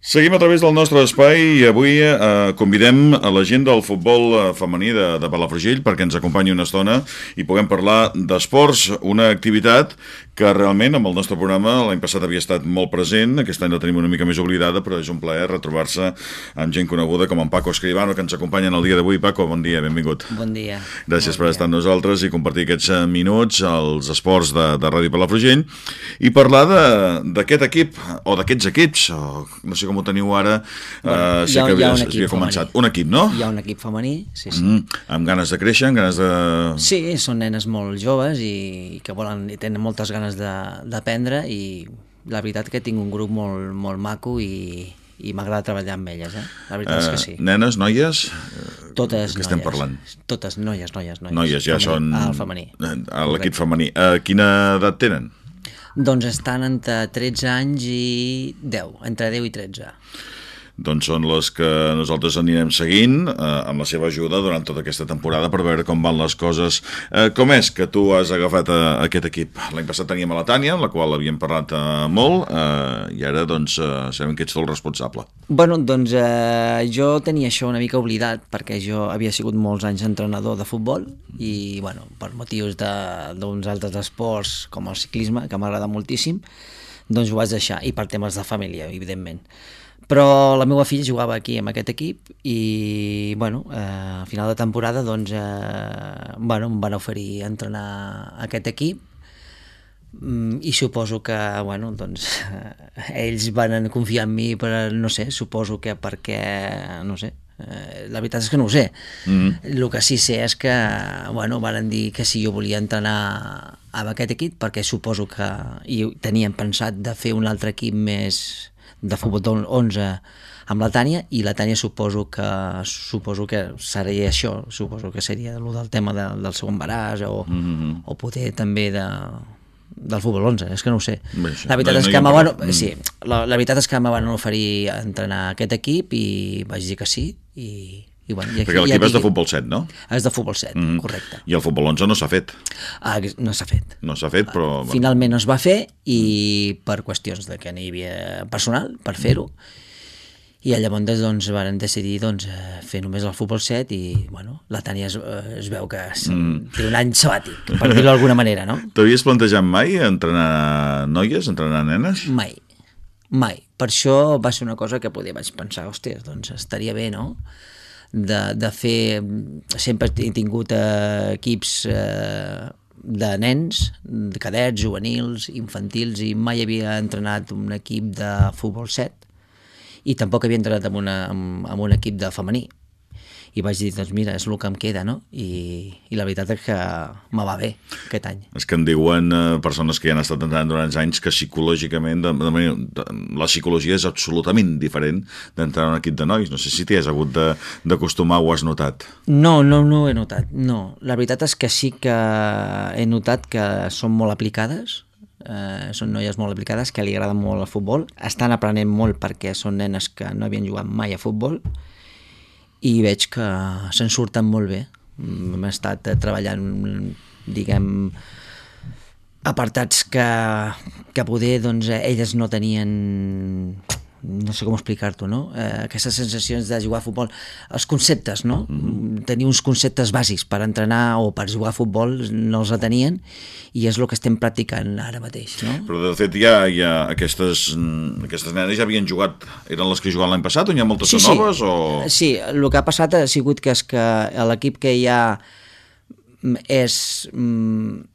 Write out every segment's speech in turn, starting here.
Seguim a través del nostre espai i avui eh, convidem a la gent del futbol eh, femení de, de Palafrugell perquè ens acompanyi una estona i puguem parlar d'esports, una activitat que realment amb el nostre programa l'any passat havia estat molt present, aquest any la tenim una mica més oblidada, però és un plaer retrobar-se amb gent coneguda com en Paco Escribano, que ens acompanya en el dia d'avui. Paco, bon dia, benvingut. Bon dia. Gràcies bon per dia. estar amb nosaltres i compartir aquests eh, minuts als esports de, de Ràdio Palafrugell i parlar de- d'aquest equip, o d'aquests equips, o no sé com ho teniu ara, Bueno, eh, sé ha- que havia, havia començat. femení. Un equip, no? Hi ha un equip femení, sí, sí. Mm, amb ganes de créixer, amb ganes de... Sí, són nenes molt joves i que volen i tenen moltes ganes de- d'aprendre i la veritat que tinc un grup molt, molt maco i, i m'agrada treballar amb elles, eh? La veritat és que sí. Nenes, noies, Totes que estem noies. parlant? Totes noies, noies, noies. noies ja Femení. són... Ah, el femení. eh, A l'equip femení. A quina edat tenen? Doncs estan entre 13 anys i 10, entre 10 i 13. Doncs són les que nosaltres anirem seguint eh, amb la seva ajuda durant tota aquesta temporada per veure com van les coses. Eh, com és que tu has agafat eh, aquest equip? L'any passat teníem a la Tània, la qual havíem parlat eh, molt, eh, i ara doncs eh, sabem que ets el responsable. Bueno, doncs eh, jo tenia això una mica oblidat perquè jo havia sigut molts anys entrenador de futbol i, bueno, per motius d'uns altres esports com el ciclisme, que m'agrada moltíssim, doncs ho vaig deixar, i per temes de família, evidentment. Però la meva filla jugava aquí amb aquest equip i, bueno, eh, a final de temporada, doncs, eh, bueno, em van oferir entrenar aquest equip Mm, i suposo que, bueno, doncs, eh, ells van confiar en mi per, no sé, suposo que perquè, no sé, eh, la veritat és que no ho sé. Mm. El que sí sé és que, bueno, van dir que si jo volia entrenar amb aquest equip, perquè suposo que i tenien pensat de fer un altre equip més de futbol del 11 amb la Tània i la Tània suposo que suposo que seria això, suposo que seria el del tema de, del seu embaràs o, mm -hmm. o poder també de, del futbol 11, és que no ho sé. Bé, la veritat no- és no que me van. Mm. sí, la, la veritat és que me van oferir entrenar aquest equip i vaig dir que sí i, i bueno, i aquí, Perquè l'equip és de futbol 7, no? és de futbol 7, Mm. correcte. I el futbol 11 no s'ha fet. Ah, no s'ha fet. No s'ha fet, però... bueno, Finalment es va fer i per qüestions de que n'hi havia personal per fer-ho i llavors doncs varen decidir doncs, eh, fer només el futbol 7 i bueno, la Tània es, eh, es veu que es, mm. té un any sabàtic, per dir-ho d'alguna manera, no? T'havies plantejat mai entrenar noies, entrenar nenes? Mai, mai. Per això va ser una cosa que poder vaig pensar, hòstia, doncs estaria bé, no? De, de fer... Sempre he tingut eh, equips eh, de nens, de cadets, juvenils, infantils, i mai havia entrenat un equip de futbol 7 i tampoc havia entrenat amb, una, amb, amb un equip de femení i vaig dir, doncs mira, és el que em queda, no? I, i la veritat és que me va bé aquest any. És que en diuen eh, persones que ja han estat entrenant durant anys que psicològicament, de, de, de, la psicologia és absolutament diferent d'entrar en un equip de nois. No sé si t'hi has hagut de- d'acostumar o has notat. No, no, no ho he notat, no. La veritat és que sí que he notat que són molt aplicades, eh, són noies molt aplicades, que li agrada molt el futbol, estan aprenent molt perquè són nenes que no havien jugat mai a futbol i veig que se'n surten molt bé. Mm, Hem estat eh, treballant, diguem, apartats que, que poder doncs, eh, elles no tenien no sé com explicar-t'ho, no? Eh, aquestes sensacions de jugar a futbol, els conceptes, no? Mm. Tenir uns conceptes bàsics per entrenar o per jugar a futbol no els tenien i és el que estem practicant ara mateix, no? Però de fet ja, ja aquestes, mm, aquestes nenes ja havien jugat, eren les que jugaven l'any passat o n'hi ha moltes de noves? O... Sí, el que ha passat ha sigut que és que l'equip que hi ha mm, és... mm,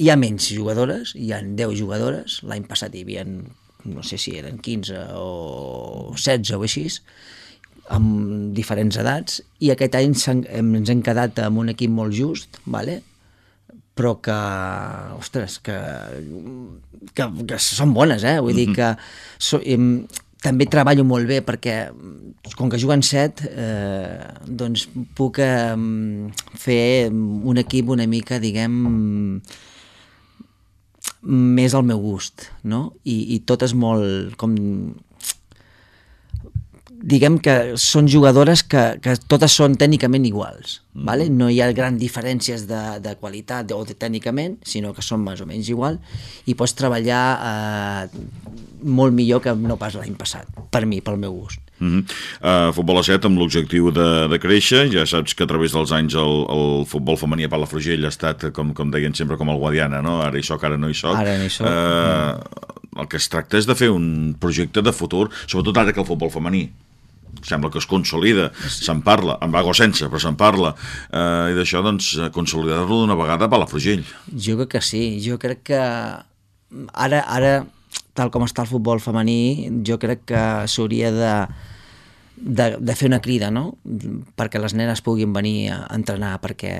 Hi ha menys jugadores, hi ha 10 jugadores, l'any passat hi havia, no sé si eren 15 o 16 o així, amb diferents edats, i aquest any ens hem quedat amb un equip molt just, vale? però que, ostres, que, que, que són bones, eh? Vull dir que so, em, també treballo molt bé perquè com que juguen set eh, doncs puc eh, fer un equip una mica, diguem més al meu gust, no? I, i tot és molt com diguem que són jugadores que, que totes són tècnicament iguals. Mm. Vale? No hi ha grans diferències de, de qualitat o de tècnicament, sinó que són més o menys igual i pots treballar eh, molt millor que no pas l'any passat, per mi, pel meu gust. Mm -hmm. uh, futbol a 7 amb l'objectiu de, de créixer, ja saps que a través dels anys el, el futbol femení a Palafrugell ha estat, com, com deien sempre, com el Guadiana, no? ara hi soc, ara no hi soc. Ara no hi soc. Uh, el que es tracta és de fer un projecte de futur, sobretot ara que el futbol femení sembla que es consolida, se'n parla, amb vago sense, però se'n parla, eh, i d'això, doncs, consolidar-lo d'una vegada a Palafrugell. Jo crec que sí, jo crec que ara, ara tal com està el futbol femení, jo crec que s'hauria de, de, de fer una crida, no?, perquè les nenes puguin venir a entrenar, perquè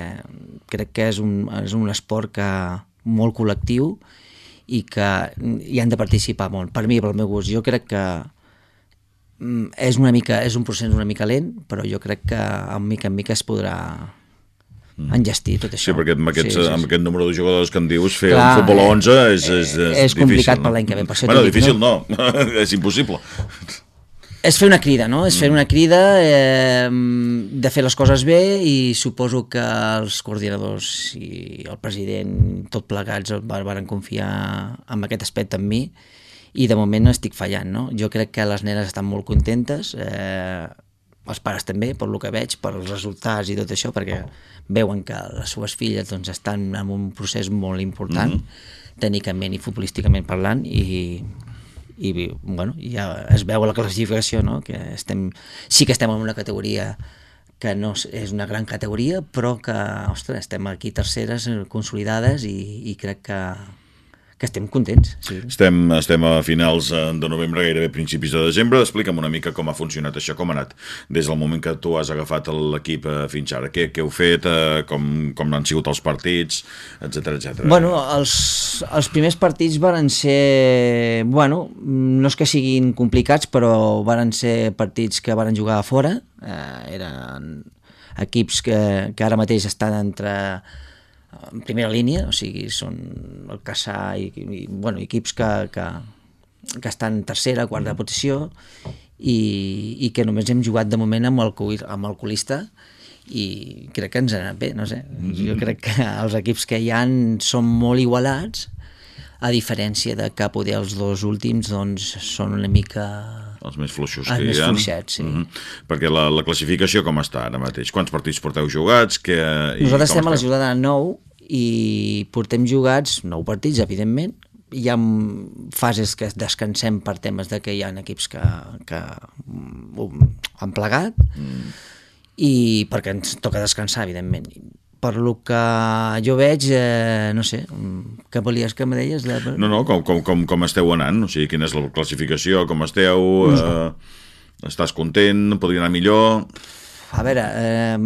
crec que és un, és un esport que molt col·lectiu i que hi han de participar molt. Per mi, pel meu gust, jo crec que Mm, és una mica és un procés una mica lent, però jo crec que en mica en mica es podrà mm. engestir tot això. Sí, perquè amb, aquests, sí, sí, sí. amb aquest número de jugadors que em dius, fer Clar, un futbol a 11 és, és, és, és complicat no? per l'any que ve. Per bueno, dic, difícil no, no. és impossible. És fer una crida, no? És fer mm. una crida eh, de fer les coses bé i suposo que els coordinadors i el president, tot plegats, van confiar en aquest aspecte en mi i de moment no estic fallant, no? Jo crec que les nenes estan molt contentes, eh, els pares també, per lo que veig, per els resultats i tot això, perquè veuen que les seves filles doncs, estan en un procés molt important, mm -hmm. tècnicament i futbolísticament parlant, i, i bueno, ja es veu a la classificació no? que estem, sí que estem en una categoria que no és una gran categoria, però que, ostres, estem aquí terceres consolidades i, i crec que, que estem contents. Sí. Estem, estem a finals eh, de novembre, gairebé principis de desembre. Explica'm una mica com ha funcionat això, com ha anat des del moment que tu has agafat l'equip eh, fins ara. Què, què heu fet, eh, com, com han sigut els partits, etc etc. Bueno, els, els primers partits varen ser... Bueno, no és que siguin complicats, però varen ser partits que varen jugar a fora. Eh, eren equips que, que ara mateix estan entre en primera línia, o sigui, són el Caçà i, i bueno, equips que, que, que estan en tercera, quarta mm. posició i, i que només hem jugat de moment amb el, amb el colista i crec que ens ha anat bé, no sé. Mm -hmm. Jo crec que els equips que hi han són molt igualats, a diferència de que poder els dos últims doncs, són una mica els més fluixos els que més hi ha. fluixets, sí. Mm -hmm. Perquè la, la classificació com està ara mateix? Quants partits porteu jugats? Que, Nosaltres estem a la jornada 9 i portem jugats 9 partits, evidentment, hi ha fases que descansem per temes de que hi ha equips que, que han plegat mm. i perquè ens toca descansar, evidentment per lo que jo veig, eh, no sé, què volies que me deies? De... No, no, com, com, com, com esteu anant? O sigui, quina és la classificació, com esteu? Eh, estàs content? Podria anar millor? A veure, eh,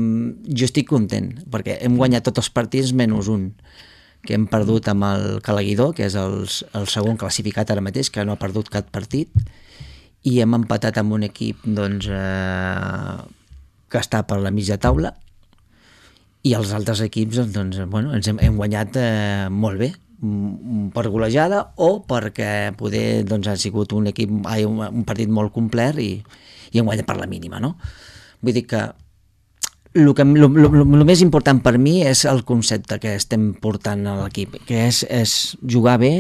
jo estic content, perquè hem guanyat tots els partits menys un, que hem perdut amb el Calaguidor, que és el, el segon classificat ara mateix, que no ha perdut cap partit, i hem empatat amb un equip doncs, eh, que està per la mitja taula, i els altres equips doncs, bueno, ens hem, hem guanyat eh, molt bé per golejada o perquè poder doncs, ha sigut un equip ai, un, un partit molt complet i, i hem guanyat per la mínima no? vull dir que el, que, el, el, el més important per mi és el concepte que estem portant a l'equip que és, és jugar bé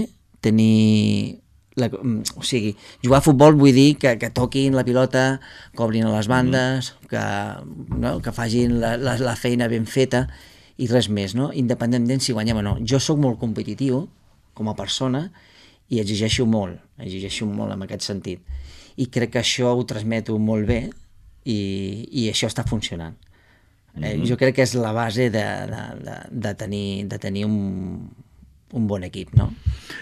tenir la, o sigui, jugar a futbol vull dir que, que toquin la pilota, cobrin a les bandes, mm. que, no, que fagin la, la, la feina ben feta i res més, no? independentment si guanyem o no. Jo sóc molt competitiu com a persona i exigeixo molt, exigeixo molt en aquest sentit. I crec que això ho transmeto molt bé i, i això està funcionant. Mm -hmm. eh, mm-hmm. jo crec que és la base de, de, de, de, tenir, de tenir un, un bon equip, no?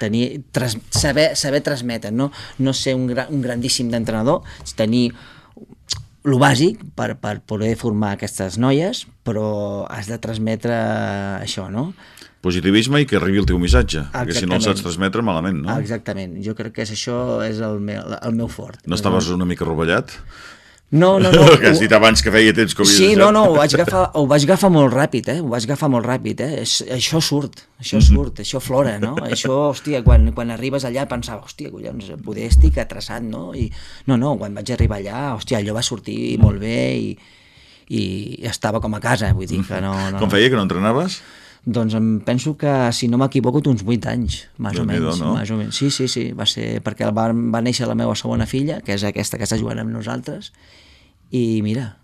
Tenir, tras, saber, saber transmetre, no, no ser un, gran, un grandíssim d'entrenador, tenir el bàsic per, per poder formar aquestes noies, però has de transmetre això, no? Positivisme i que arribi el teu missatge, Exactament. perquè si no el saps transmetre malament, no? Exactament, jo crec que és això és el meu, el meu fort. No estaves una mica rovellat? No, no, no. que has dit abans que feia temps que ho Sí, no, no, ho vaig, agafar, ho vaig agafar molt ràpid, eh? Ho vaig agafar molt ràpid, eh? És, això surt, això Mhm. surt, això flora, no? Això, hòstia, quan, quan arribes allà pensava, hòstia, collons, poder estic atrasat, no? I, no, no, quan vaig arribar allà, hòstia, allò va sortir molt bé i, i estava com a casa, vull dir que no... no Com feia, que no entrenaves? Doncs em penso que, si no m'equivoco, uns 8 anys, més o menys. no? Més o menys. Sí, sí, sí, va ser perquè va, va néixer la meva segona filla, que és aquesta que està jugant amb nosaltres, i mira...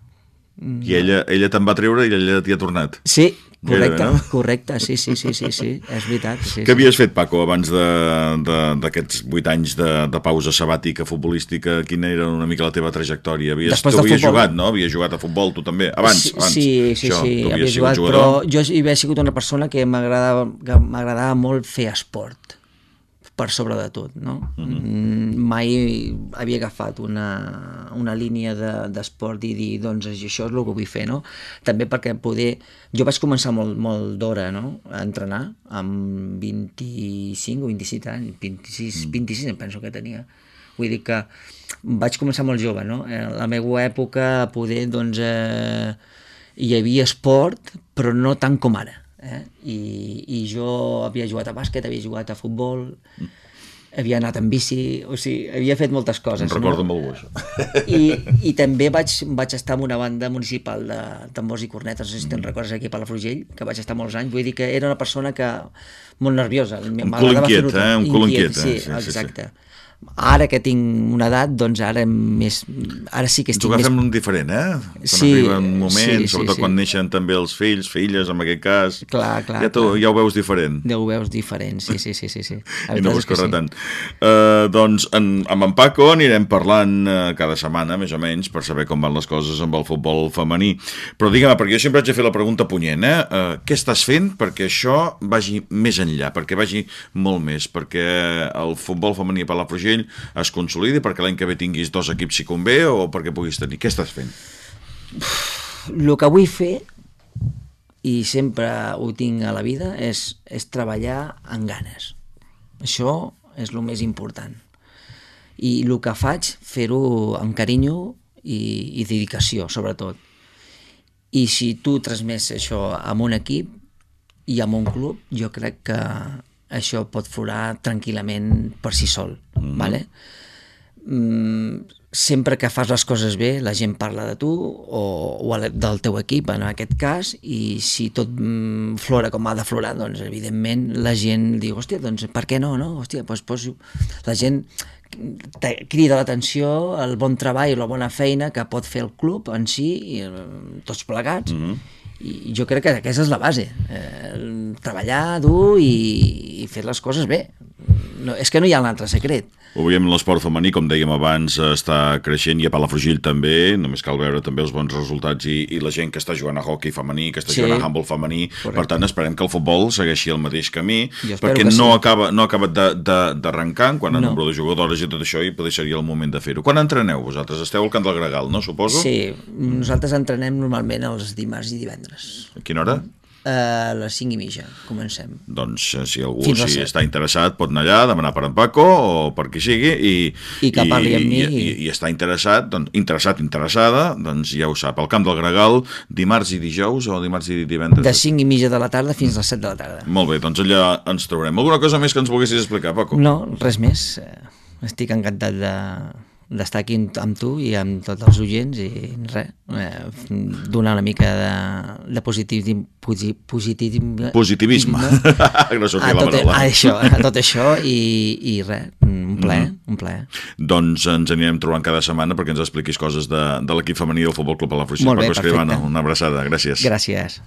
I ella, ella te'n va treure i ella t'hi ha tornat. Sí, correcte, Gairebé, no? correcte, sí, sí, sí, sí, sí, és veritat. Sí, Què havies fet, Paco, abans d'aquests vuit anys de, de pausa sabàtica futbolística? Quina era una mica la teva trajectòria? Havies, Després tu havies futbol. jugat, no? Havies jugat a futbol, tu també? Abans, sí, abans. Sí, sí, Això, sí, havia jugat, però jo havia sigut una persona que m'agradava molt fer esport per sobre de tot, no? Mhm. Mm -hmm. Mai havia agafat una, una línia de- d'esport de, i dir, doncs això és el que vull fer, no? També perquè poder... Jo vaig començar molt, molt d'hora, no?, a entrenar, amb 25 o 27 anys, 26, Mm. 26 em penso que tenia. Vull dir que vaig començar molt jove, no? En la meva època, poder, doncs, eh, hi havia esport, però no tant com ara. Eh? I, I jo havia jugat a bàsquet, havia jugat a futbol, havia anat en bici, o sigui, havia fet moltes coses. Em recordo no? molt això. I, i també vaig, vaig estar en una banda municipal de tambors i cornetes, no sé si te'n recordes aquí a Palafrugell, que vaig estar molts anys, vull dir que era una persona que molt nerviosa. cul m'agradava inquiet, eh? Un cul inquiet, eh? Sí, Sí, sí, sí. Ara que tinc una edat, doncs ara més, ara sí que estic més... agafem un diferent, eh? Quan Sí, arriba un moment, sí, sí, sobretot sí. quan neixen també els fills, filles, en aquest cas, Clar, clar, ja, tu, clar. ja ho veus diferent. Ja ho veus diferent, sí, sí, sí, sí. sí. I no vols córrer sí. tant. Uh, doncs en, amb en Paco anirem parlant uh, cada setmana, més o menys, per saber com van les coses amb el futbol femení. Però digue'm, perquè jo sempre haig de fer la pregunta punyent, eh? Uh, què estàs fent perquè això vagi més enllà, perquè vagi molt més, perquè el futbol femení a Palafrugell es consolidi, perquè l'any que ve tinguis dos equips si convé, o perquè puguis tenir... Què estàs fent? El que vull fer, i sempre ho tinc a la vida, és, és treballar amb ganes. Això és el més important. I el que faig, fer-ho amb carinyo i, i dedicació, sobretot. I si tu transmets això amb un equip i amb un club, jo crec que això pot florar tranquil·lament per si sol, mm. vale? mm, sempre que fas les coses bé la gent parla de tu o, o del teu equip en aquest cas i si tot mm, flora com ha de florar doncs evidentment la gent diu hòstia doncs per què no, no? Hòstia, doncs, doncs la gent crida l'atenció el bon treball la bona feina que pot fer el club en si i, eh, tots plegats mm -hmm. i jo crec que aquesta és la base eh, treballar dur i, i fer les coses bé no, és que no hi ha un altre secret Ho veiem l'esport femení, com dèiem abans, està creixent i a Palafrugell també, només cal veure també els bons resultats i, i la gent que està jugant a hockey femení, que està Sí. jugant a handball femení, Correcte. per tant esperem que el futbol segueixi el mateix camí, perquè no, sí. acaba, no de- d'arrencar en quant a No. nombre de jugadores i tot això i potser seria el moment de fer-ho. Quan entreneu vosaltres? Esteu al Camp del Gregal, no, suposo? Sí, nosaltres entrenem normalment els dimarts i divendres. A quina hora? A les 5 i mitja comencem. Doncs eh, si algú Fins si està interessat pot anar allà, demanar per en Paco o per qui sigui i, I que parli amb mi. i, i, i està interessat, doncs, interessat, interessada, doncs ja ho sap, al Camp del Gregal, dimarts i dijous o dimarts i divendres? De 5 i mitja de la tarda fins a les 7 de la tarda. Molt bé, doncs allà ens trobarem. Alguna cosa més que ens volguessis explicar, Paco? No, res més. Eh, Estic encantat de d'estar aquí amb tu i amb tots els oients i res, eh, donar una mica de, de positiv, posi, positiv, Positivisme. que no a la tot, a això, a tot això i, i res, un plaer, Mhm. un plaer. Doncs ens anirem trobant cada setmana perquè ens expliquis coses de, de l'equip femení del Futbol Club Palafrugell. Molt bé, Paco Escribano, perfecte. una abraçada, gràcies. Gràcies.